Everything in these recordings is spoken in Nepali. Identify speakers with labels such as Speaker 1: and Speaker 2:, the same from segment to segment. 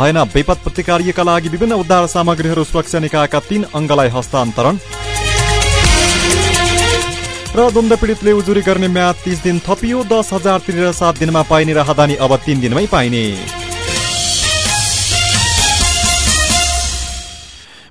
Speaker 1: भएन विपद प्रतिकार्यका लागि विभिन्न उद्धार सामग्रीहरू सुरक्षा निकायका तीन अङ्गलाई हस्तान्तरण। र द्वन्द पीडितले उजुरी गर्ने म्याद तीस दिन थपियो दस हजार तिरेर सात दिनमा पाइने राहदानी अब तीन दिनमै पाइने।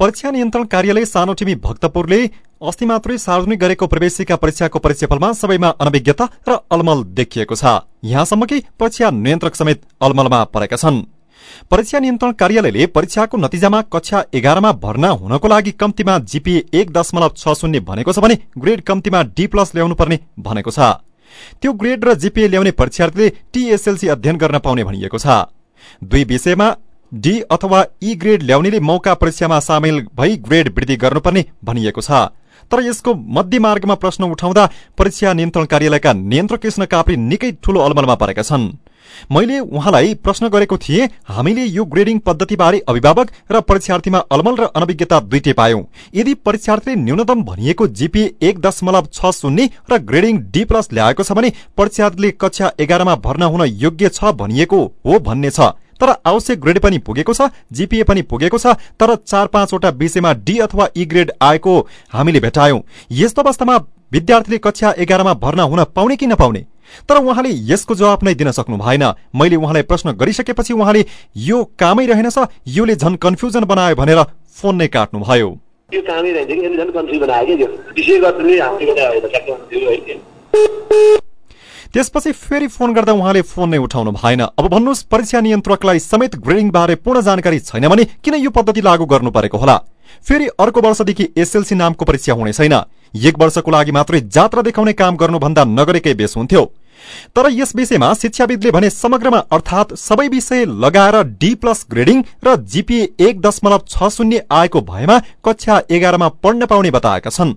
Speaker 1: परीक्षा नियन्त्रण कार्यालय सानोटिमी भक्तपुरले अस्ति मात्रै सार्वजनिक गरेको प्रवेशिका परीक्षाको परीक्षाफलमा सबैमा अनभिज्ञता र अलमल देखिएको छ। यहाँसम्म कि परीक्षा नियन्त्रक समेत अलमलमा परेका छन्। परीक्षा नियन्त्रण कार्यालयले परीक्षाको नतिजामा कक्षा एघारमा भर्ना हुनको लागि कम्तीमा जीपीए एक दशमलव छ शून्य भनेको छ भने ग्रेड कम्तीमा डी प्लस ल्याउनु पर्ने भनेको छ। त्यो ग्रेड र जीपीए ल्याउने परीक्षार्थीले टीएसएलसी अध्ययन गर्न पाउने भनिएको छ। दुई विषयमा डी अथवा ई ग्रेड ल्याउनेले मौका परीक्षामा सामेल भई ग्रेड वृद्धि गर्नुपर्ने भनिएको छ। तर यसको मध्यमार्गमा प्रश्न उठाउँदा परीक्षा नियन्त्रण कार्यालयका नियन्त्रक कृष्ण काप्री निकै ठूलो अलमलमा परेका छन्। मैले उहाँलाई प्रश्न गरेको थिएँ हामीले यो ग्रेडिङ पद्धतिबारे अभिभावक र परीक्षार्थीमा अलमल र अनभिज्ञता दुइटै पायौं। यदि परीक्षार्थीले न्यूनतम भनिएको जीपीए एक दशमलव छ शून्य र ग्रेडिङ डी प्लस ल्याएको छ भने परीक्षार्थीले कक्षा एघारमा भर्ना हुन योग्य छ भनिएको हो भन्ने छ। तर आवश्यक ग्रेड पनि पुगेको छ जीपीए पनि पुगेको छ तर चार पाँचवटा विषयमा डी अथवा ई ग्रेड आएको हामीले भेटायौं। यस्तो अवस्थामा विद्यार्थीले कक्षा एघारमा भर्ना हुन पाउने कि नपाउने? तर उहाँले यसको जवाब नै दिन सक्नु भएन। मैले उहाँलाई प्रश्न गरिसकेपछि उहाँले यो कामै रहेनछ योले झन कन्फ्युजन बनायो भनेर फोन नै काट्नुभयो।
Speaker 2: यसले झन् कन्फ्युज बनायो क्या
Speaker 1: त्यसपछि फेरि फोन गर्दा उहाँले फोन नै उठाउनु भएन। अब भन्नुहोस् परीक्षा नियन्त्रकलाई समेत ग्रेडिङ बारे पूर्ण जानकारी छैन भने किन यो पद्धति लागू गर्नु परेको होला? फेरि अर्को वर्षदेखि एसएलसी नामको परीक्षा हुने छैन। एक वर्षको लागि मात्रै जात्रा देखाउने काम गर्नुभन्दा नगरेकै बेस हुन्थ्यो। तर यस विषयमा शिक्षाविदले भने समग्रमा अर्थात सबै विषय लगाएर डी प्लस ग्रेडिङ र जीपीए एक दशमलव छ शून्य आएको भएमा कक्षा एघारमा पढ्न पाउने बताएका छन्।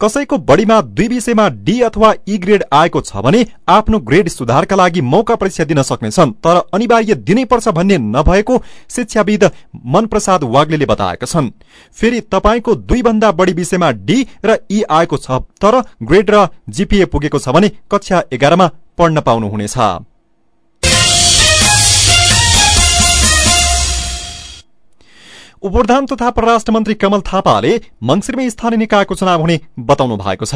Speaker 1: कसैको बढ़ीमा दुई विषयमा डी अथवा ई ग्रेड आएको छ भने आफ्नो ग्रेड सुधारका लागि मौका परीक्षा दिन सक्नेछन्। तर अनिवार्य दिनै पर्छ भन्ने नभएको शिक्षाविद मनप्रसाद वाग्ले बताएका छन्। फेरि तपाईँको दुई भन्दा बढ़ी विषयमा डी र ई आएको छ तर ग्रेड र जीपीए पुगेको छ भने कक्षा एघारमा पढ्न पाउनुहुनेछ। उपप्रधान तथा परराष्ट्र मन्त्री कमल थापाले मंगिरमै स्थानीय निकायको चुनाव हुने बताउनु भएको छ।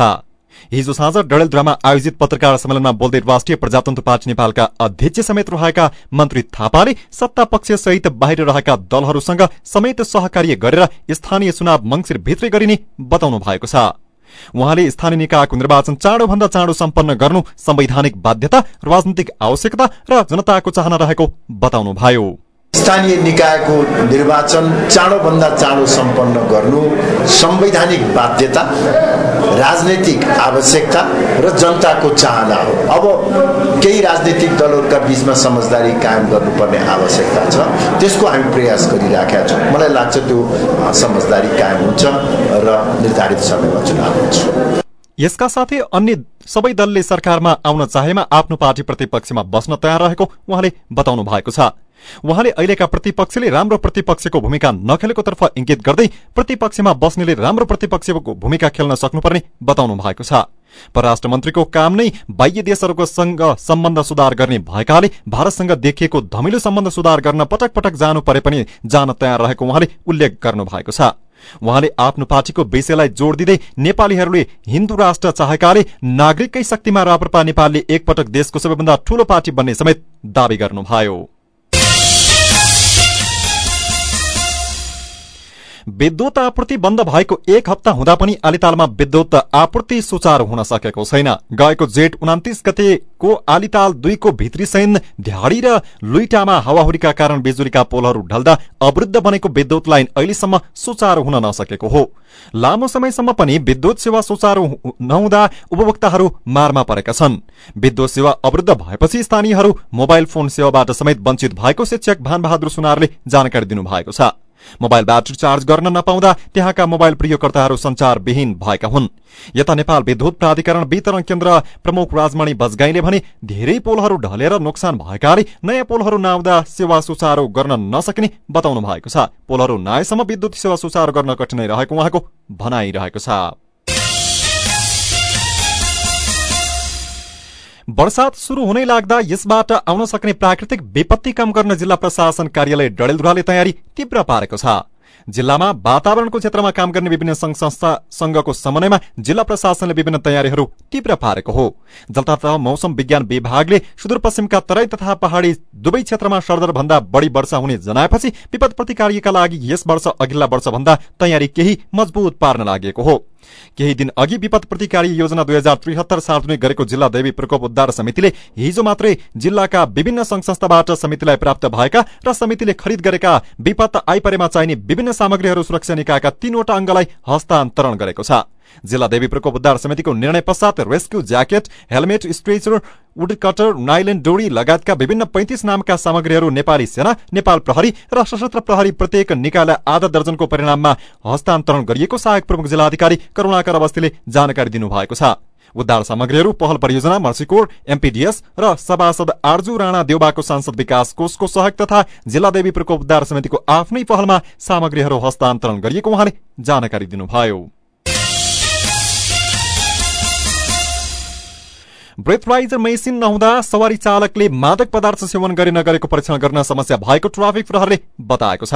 Speaker 1: हिजो साँझ डडेलधुरामा आयोजित पत्रकार सम्मेलनमा बोल्दै राष्ट्रिय प्रजातन्त्र पार्टी नेपालका अध्यक्ष समेत रहेका मन्त्री थापाले सत्ता पक्ष सहित बाहिर रहेका दलहरूसँग समेत सहकार्य गरेर स्थानीय चुनाव मंगिर भित्रै गरिने बताउनु भएको छ। उहाँले स्थानीय निकायको निर्वाचन चाँडोभन्दा चाँडो सम्पन्न गर्नु संवैधानिक बाध्यता राजनीतिक आवश्यकता र जनताको चाहना रहेको बताउनुभयो।
Speaker 3: स्थानीय निकायको निर्वाचन चाँडोभन्दा चाँडो सम्पन्न गर्नु संवैधानिक बाध्यता राजनैतिक आवश्यकता र जनताको चाहना हो। अब केही राजनैतिक दलहरूका बिचमा समझदारी कायम गर्नुपर्ने आवश्यकता छ। त्यसको हामी प्रयास गरिराखेका छौँ। मलाई लाग्छ त्यो समझदारी कायम हुन्छ र निर्धारित समयमा चुनाव हुन्छ।
Speaker 1: यसका साथै अन्य सबै दलले सरकारमा आउन चाहेमा आफ्नो पार्टी प्रतिपक्षमा बस्न तयार रहेको उहाँले बताउनु भएको छ। उहाँले अहिलेका प्रतिपक्षले राम्रो प्रतिपक्षको भूमिका नखेलेको तर्फ गर्दै प्रतिपक्षमा बस्नेले राम्रो प्रतिपक्षको भूमिका खेल्न सक्नुपर्ने बताउनु भएको छ। परराष्ट्र मन्त्रीको काम नै बाह्य देशहरूको संघ सम्बन्ध सुधार गर्ने भएकाले भारतसँग देखिएको धमिलो सम्बन्ध सुधार गर्न पटक पटक जानु परे पनि जान तयार रहेको उहाँले उल्लेख गर्नु भएको छ। उहाँले आफ्नो पार्टीको विषयलाई जोड़ दिँदै नेपालीहरूले हिन्दू राष्ट्र चाहेकाले नागरिककै शक्तिमा राप्रपा नेपालले एकपटक देशको सबैभन्दा ठूलो पार्टी बन्ने समेत दावी गर्नुभयो। विद्युत आपूर्ति बन्द भएको एक हप्ता हुँदा पनि आलितालमा विद्युत आपूर्ति सुचारू हुन सकेको छैन। गएको जेठ उनातिस गतेको आलिताल दुईको भित्री सैन ध्याडी र लुइटामा हावाहुरीका कारण बिजुलीका पोलहरू ढल्दा अवृद्ध बनेको विद्युत लाइन अहिलेसम्म सुचारू हुन नसकेको हो। लामो समयसम्म पनि विद्युत सेवा सुचारू नहुँदा उपभोक्ताहरू मारमा परेका छन्। विद्युत सेवा अवृद्ध भएपछि स्थानीयहरू मोबाइल फोन सेवाबाट समेत वञ्चित भएको शिक्षक भानबहादुर सुनारले जानकारी दिनुभएको छ। मोबाइल ब्याट्री चार्ज गर्न नपाउँदा त्यहाँका मोबाइल प्रयोगकर्ताहरू संचारविहीन भएका हुन्। यता नेपाल विद्युत प्राधिकरण वितरण केन्द्र प्रमुख राजमणि बजगाईले भने धेरै पोलहरू ढलेर नोक्सान भएकाले नयाँ पोलहरू नआउँदा सेवा सुचारू गर्न नसकिने बताउनु भएको छ। पोलहरू नआएसम्म विद्युत सेवा सुचारू गर्न कठिनाई रहेको उहाँको भनाइरहेको छ। वर्षात शुरू हुनै लाग्दा यसबाट आउन सक्ने प्राकृतिक विपत्ति कम गर्न जिल्ला प्रशासन कार्यालय डडेलधुराले तयारी तीव्र पारेको छ। जिल्लामा वातावरणको क्षेत्रमा काम गर्ने विभिन्न संघ संस्था संघको समन्वयमा जिल्ला प्रशासनले विभिन्न तयारीहरू तीव्र पारेको हो। तथा मौसम विज्ञान विभागले सुदूरपश्चिमका तराई तथा पहाड़ी दुवै क्षेत्रमा सरदर भन्दा बढ़ी वर्षा हुने जनाएपछि विपद प्रतिकार्यका लागि यस वर्ष अघिल्ला वर्षभन्दा तयारी केही मजबुत पार्न लागेको हो। केही दिन अघि विपद प्रतिकारी योजना दुई हजार त्रिहत्तर सार्वजनिक गरेको जिल्ला दैवी प्रकोप उद्धार समितिले हिजो मात्रै जिल्लाका विभिन्न संघ संस्थाबाट समितिलाई प्राप्त भएका र समितिले खरिद गरेका विपद आइपरेमा चाहिने विभिन्न सामग्रीहरू सुरक्षा निकायका तीनवटा अङ्गलाई हस्तान्तरण गरेको छ। जिल्ला देवी प्रकोप उद्धार समितिको निर्णय पश्चात rescue jacket helmet stretcher wood cutter nylon डोरी लगायतका विभिन्न पैंतिस नामका सामग्रीहरू नेपाली सेना नेपाल प्रहरी र सशस्त्र प्रहरी प्रत्येक निकायलाई आधा दर्जनको परिणाममा हस्तान्तरण गरिएको सहायक प्रमुख जिल्लाधिकारी करूणाकर अवस्थीले जानकारी दिनुभएको छ। उद्धार सामग्रीहरू पहल परियोजना मर्सीकोर एमपीडीएस र सभासद आर्जु राणा देउबाको सांसद विकास कोषको सहयोग तथा जिल्लादेवी प्रकोप उद्धार समितिको आफ्नै पहलमा सामग्रीहरू हस्तान्तरण गरिएको उहाँले जानकारी दिनुभयो। ब्रेथराइजर मेसिन नहुँदा सवारी चालकले मादक पदार्थ सेवन गरे नगरेको परीक्षण गर्न समस्या भएको ट्राफिक प्रहरले बताएको छ।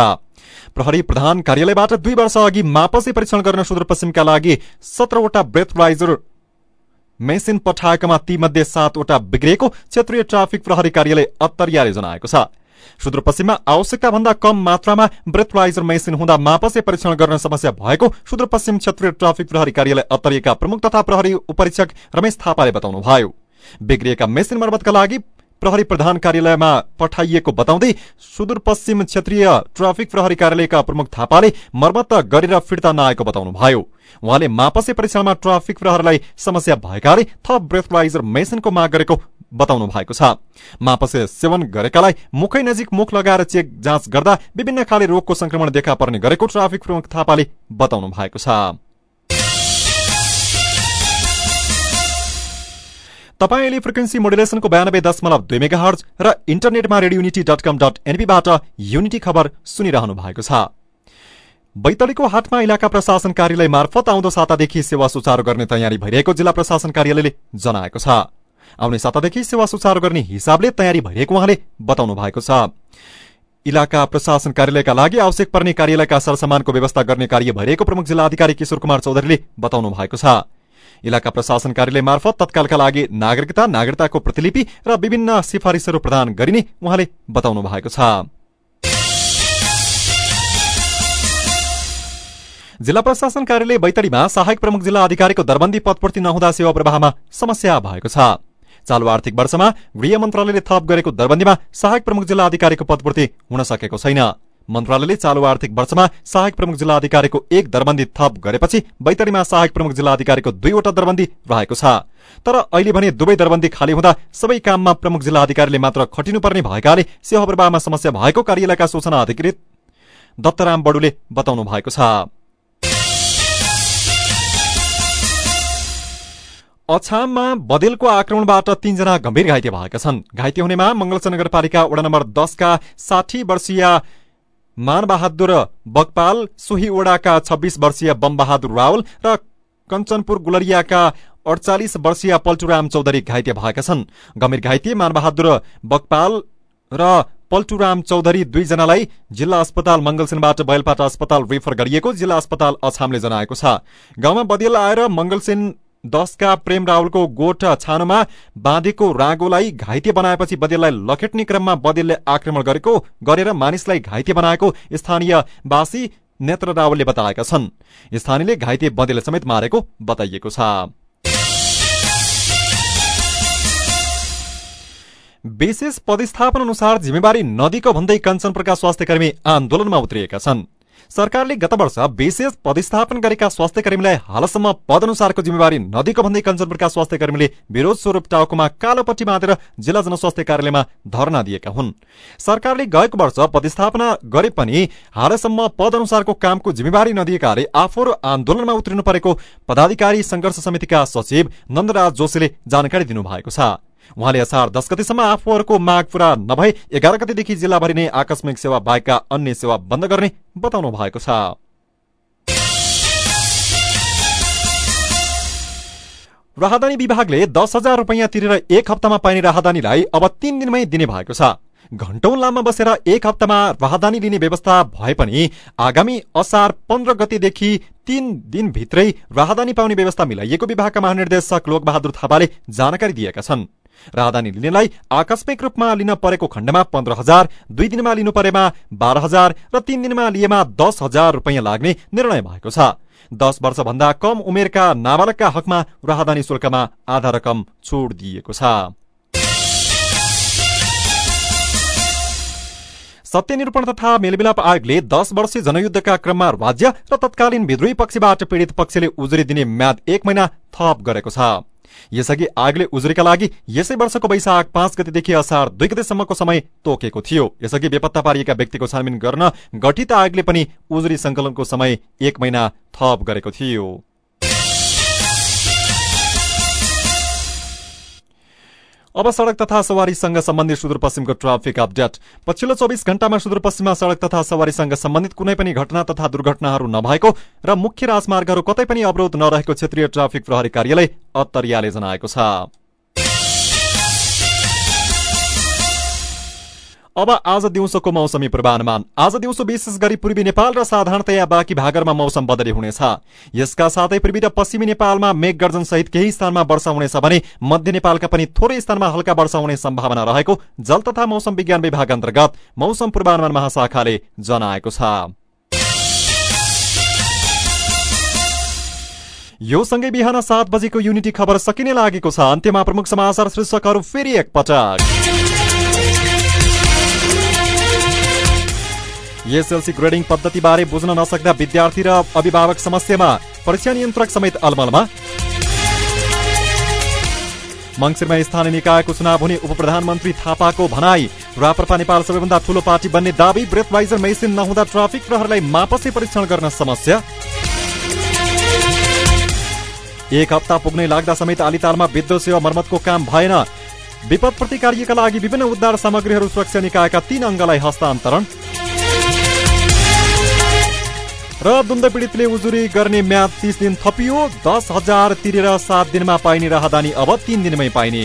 Speaker 1: प्रहरी प्रधान कार्यालयबाट दुई वर्ष अघि मापसी परीक्षण गर्न सुदूरपश्चिमका लागि सत्रवटा ब्रेथराइजर मेसिन पठाएकामा तीमध्ये सातवटा बिग्रिएको क्षेत्रीय ट्राफिक प्रहरी कार्यालय अत्तरियाले जनाएको छ। सुदूरपश्चिममा आवश्यकता भन्दा कम मात्रामा ब्रेथलाइजर मेसिन हुँदा मापसे परीक्षण गर्न समस्या भएको सुदूरपश्चिम क्षेत्रीय ट्राफिक प्रहरी कार्यालय अत्तरिएका प्रमुख तथा प्रहरी उपरीक्षक रमेश थापाले बताउनुभयो। बिग्रिएका मेसिन मर्मतका लागि प्रहरी प्रधान कार्यालयमा पठाइएको बताउँदै सुदूरपश्चिम क्षेत्रीय ट्राफिक प्रहरी कार्यालयका प्रमुख थापाले मर्मत गरेर फिर्ता नआएको बताउनुभयो। उहाँले मापसे परीक्षणमा ट्राफिक प्रहरीलाई समस्या भएकाले थप ब्रेथलाइजर मेसिनको माग गरेको बताउनु भएको छ। मापसे सेवन गरेकालाई मुखै नजिक मुख लगाएर चेक जाँच गर्दा विभिन्न खाले रोगको संक्रमण देखा पर्ने गरेको ट्राफिक प्रमुख थापाले बताउनु भएको छ। तपाईँले फ्रिक्वेन्सी मोडुलेसनको बयानब्बे दशमलव दुई मेगा हर्ज र इन्टरनेटमा Radio Unity dot com dot एनपीबाट Unity खबर सुनिरहनु भएको छ। बैतडीको हाटमा इलाका प्रशासन कार्यालय मार्फत आउँदो सातादेखि सेवा सुचारू गर्ने तयारी भइरहेको जिल्ला प्रशासन कार्यालयले जनाएको छ। आउने सातादेखि सेवा सुचारू गर्ने हिसाबले तयारी भइरहेको उहाँले बताउनु भएको छ। इलाका प्रशासन कार्यालयका लागि आवश्यक पर्ने कार्यालयका सरसामानको व्यवस्था गर्ने कार्य भइरहेको प्रमुख जिल्ला अधिकारी किशोर कुमार चौधरीले बताउनु भएको छ। इलाका प्रशासन कार्यालय मार्फत तत्कालका लागि नागरिकता नागरिकताको प्रतिलिपि र विभिन्न सिफारिसहरू प्रदान गरिने उहाँले बताउनु भएको छ जिल्ला प्रशासन कार्यालय बैतडीमा सहायक प्रमुख जिल्ला अधिकारीको दरबन्दी पदपूर्ति नहुँदा सेवा प्रवाहमा समस्या भएको छ चालु आर्थिक वर्षमा गृह मन्त्रालयले थप गरेको दरबन्दीमा सहायक प्रमुख जिल्ला अधिकारीको पदपूर्ति हुन सकेको छैन मन्त्रालयले चालु आर्थिक वर्षमा सहायक प्रमुख जिल्ला अधिकारीको एक दरबन्दी थप गरेपछि बैतडीमा सहायक प्रमुख जिल्ला अधिकारीको दुईवटा दरबन्दी रहेको छ। तर अहिले भने दुवै दरबन्दी खाली हुँदा सबै काममा प्रमुख जिल्ला अधिकारीले मात्र खटिनुपर्ने भएकाले सेवा प्रवाहमा समस्या भएको कार्यालयका सूचना अधिकृत दत्तराम बडुले बताउनु भएको छ। अछाममा बदेलको आक्रमणबाट तीनजना गम्भीर घाइते भएका छन्। घाइते हुनेमा मंगलच नगरपालिका वडा नम्बर दसका साठी वर्षीय मानबहादुर बगपाल सोही वडाका छब्बीस वर्षीय बमबहादुर रावल र कञ्चनपुर गुलरियाका अडचालिस वर्षीय पल्टुराम चौधरी घाइते भएका छन्। गम्भीर घाइते मानबहादुर बगपाल र पल्टुराम चौधरी दुईजनालाई जिल्ला अस्पताल मंगलसेनबाट बैलपाटा अस्पताल रेफर गरिएको जिल्ला अस्पताल अछामले जनाएको छ। गाउँमा बदियल आएर मंगलसेन दसका प्रेम रावलको गोठ छानोमा बाँधेको रागोलाई घाइते बनाएपछि बदेललाई लखेट्ने क्रममा बदेलले आक्रमण गरेको गरेर मानिसलाई घाइते बनाएको स्थानीय वासी नेत्र रावलले बताएका छन्। स्थानीयले घाइते बदेलले समेत मारेको बताइएको छ। विशेष पदस्थापन अनुसार जिम्मेवारी नदीको भन्दै कञ्चनपुरका स्वास्थ्य कर्मी आन्दोलनमा उत्रिएका छन्। सरकारले गत वर्ष विशेष पदस्थापन गरेका स्वास्थ्य कर्मीलाई हालसम्म पद अनुसारको जिम्मेवारी नदिएको भन्दै कञ्चनपुरका स्वास्थ्य कर्मीले विरोध स्वरूप टाउकोमा कालोपट्टि बाँधेर जिल्ला जनस्वास्थ्य कार्यालयमा धरना दिएका हुन्। सरकारले गएको वर्ष पदस्थापना गरे पनि हालसम्म पद अनुसारको कामको जिम्मेवारी नदिएकाले आफूहरू आन्दोलनमा उत्रिनु परेको पदाधिकारी संघर्ष समितिका सचिव नन्दराज जोशीले जानकारी दिनुभएको छ। उहाँले असार दस गतिसम्म आफूहरूको माग पूरा नभए एघार गतिदेखि जिल्लाभरि नै आकस्मिक सेवा बाहेकका अन्य सेवा बन्द गर्ने बताउनु भएको छ। राहदानी विभागले दस हजार रुपियाँ तिरेर एक हप्तामा पाइने राहदानीलाई अब तीन दिनमै दिने भएको छ। घण्टौं लाममा बसेर एक हप्तामा राहदानी लिने व्यवस्था भए पनि आगामी असार पन्ध्र गतिदेखि तीन दिनभित्रै राहदानी पाउने व्यवस्था मिलाइएको विभागका महानिर्देशक लोकबहादुर थापाले जानकारी दिएका छन्। राहदानी लिनेलाई आकस्मिक रूपमा लिन परेको खण्डमा पन्ध्र हजार दुई दिनमा लिनु परेमा बाह्र हजार र तीन दिनमा लिएमा दस हजार रुपियाँ लाग्ने निर्णय भएको छ। दस वर्षभन्दा कम उमेरका नाबालकका हकमा राहदानी शुल्कमा आधा रकम छोड दिइएको छ। सत्यनिरूपण तथा मेलमिलाप आयोगले दस वर्षीय जनयुद्धका क्रममा राज्य र तत्कालीन विद्रोही पक्षबाट पीड़ित पक्षले उजुरी दिने म्याद एक महिना थप गरेको छ। यसअघि आगले उजुरीका लागि यसै वर्षको वैशाख पाँच गतिदेखि असार दुई गतेसम्मको समय तोकेको थियो। यसअघि बेपत्ता पारिएका व्यक्तिको छानबिन गर्न गठित आयोगले पनि उजुरी संकलनको समय एक महिना थप गरेको थियो। अब सड़क तथा सवारीसँग सम्बन्धित सुदूरपश्चिमको ट्राफिक अपडेट। पछिल्लो चौबिस घण्टामा सुदूरपश्चिममा सड़क तथा सवारीसँग सम्बन्धित कुनै पनि घटना तथा दुर्घटनाहरू नभएको र मुख्य राजमार्गहरू कतै पनि अवरोध नरहेको क्षेत्रीय ट्राफिक प्रहरी कार्यालय अत्तरियाले जनाएको छ। अब आज दिउँसोको मौसमी पूर्वानुमान। आज दिउँसो विशेष गरी पूर्वी नेपाल र साधारणतया बाँकी भागहरूमा मौसम बदली हुनेछ। यसका साथै पूर्वी र पश्चिमी नेपालमा मेघ सहित केही स्थानमा वर्षा हुनेछ भने मध्य नेपालका पनि थोरै स्थानमा हल्का वर्षा हुने सम्भावना रहेको जल तथा मौसम विज्ञान विभाग अन्तर्गत मौसम पूर्वानुमान महाशाखाले जनाएको छ। यो सँगै बिहान सात बजेको युनिटी खबर सकिने लागेको छ। अन्त्यमा प्रमुख समाचार शीर्षकहरू फेरि एकपटक। एसएलसी ग्रेडिङ पद्धतिबारे बुझ्न नसक्दा विद्यार्थी र अभिभावक समस्यामा परीक्षा नियन्त्रक समेत अलमलमा मङ्सिरमा स्थानीय निकायको चुनाव हुने उप प्रधानमन्त्री थापाको भनाई राप्रपा नेपाल सबैभन्दा ठूलो पार्टी बन्ने दावी ब्रेथवाइजर मेसिन नहुँदा ट्राफिक प्रहरलाई मापसी परीक्षण गर्न समस्या एक हप्ता पुग्नै लाग्दा समेत आलितालमा विद्युत सेवा मर्मतको काम भएन विपद प्रतिकार्यका लागि विभिन्न उद्धार सामग्रीहरू सुरक्षा निकायका तीन अङ्गलाई हस्तान्तरण र द्वन्द पीडितले उजुरी गर्ने म्याद तिस दिन थपियो दस हजार तिरेर सात दिनमा पाइने राहदानी अब तिन दिनमै पाइने।